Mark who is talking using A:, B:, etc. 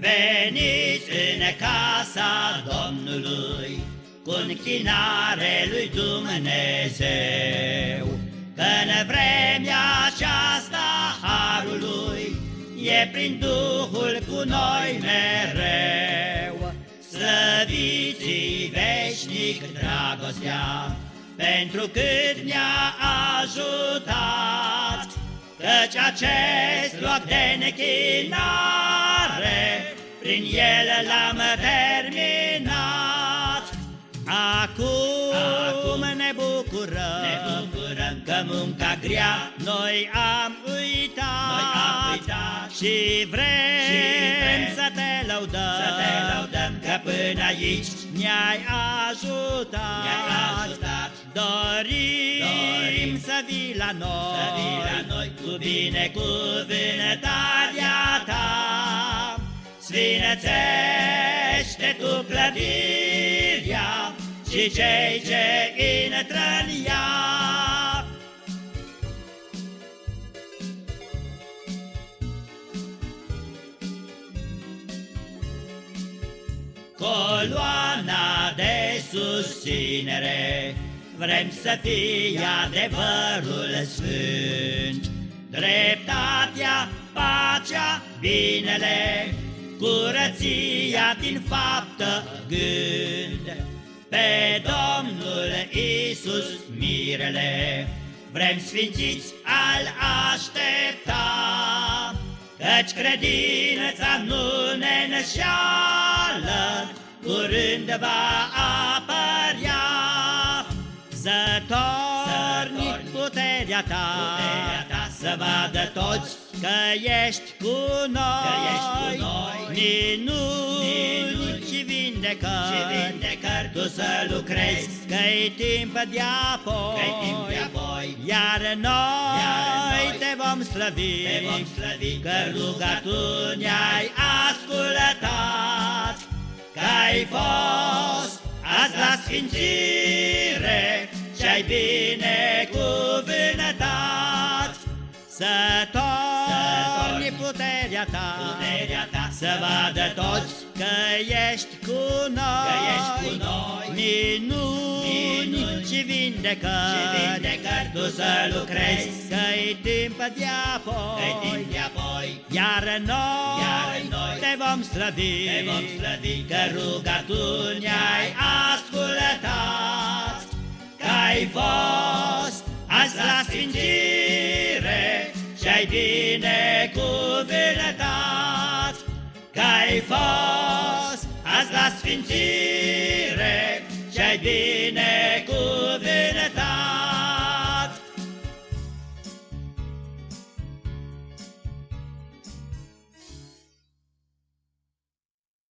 A: Veniți în casa Domnului cu închinare lui Dumnezeu, că în vremea aceasta harului e prin Duhul cu noi mereu. Slăviți veșnic dragostea, pentru cât ne-a ajutat, căci acest loc de nechinare, prin el l-am terminat. Acum, Acum ne, bucurăm,
B: ne bucurăm
A: că munca grea noi am uitat,
B: noi am uitat
A: și, vrem
B: și vrem
A: să te lăudăm,
B: să te lăudăm
A: că până aici ne-ai ajutat.
B: Ne-ai ajutat.
A: Dorim,
B: Dorim
A: să vii la noi,
B: să vii la noi
A: cu binecuvântarea ta. Sfinățește tu clădirea și cei ce intră în ea. Coloana de susținere Vrem să fie adevărul sfânt Dreptatea, pacea, binele Curăția din faptă gând Pe Domnul Isus mirele Vrem sfințiți al aștepta Căci credința nu ne înșeală Curând va apărea Zătorni
B: Zătorni
A: puterea ta,
B: puterea ta,
A: Să vadă toți că ești cu noi,
B: Că ești cu noi.
A: Minuni,
B: Minuni
A: și vindecări,
B: și vindecări
A: Tu să lucrezi, că-i timp de apoi,
B: Că-i timp de apoi.
A: Iar noi,
B: Iar noi
A: te vom slăvi,
B: Te vom slăvi,
A: Că ruga tu ne-ai ascultat, Că ai fost azi la sfințire Și-ai binecuvântat Să torni
B: torni
A: puterea ta,
B: puterea ta,
A: Să vadă toți că ești cu noi,
B: Că ești cu noi.
A: Minuni,
B: Minuni.
A: și vindecări,
B: și vindecări,
A: Tu să lucrezi, că-i timp de apoi,
B: Că-i timp de apoi.
A: Iar noi,
B: Iar noi
A: te vom slăvi,
B: Te vom slăvi,
A: Că ruga tu ne-ai ascultat, Că ai fost binecuvântat, Că ai fost azi la sfințire Și-ai binecuvântat